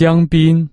香槟。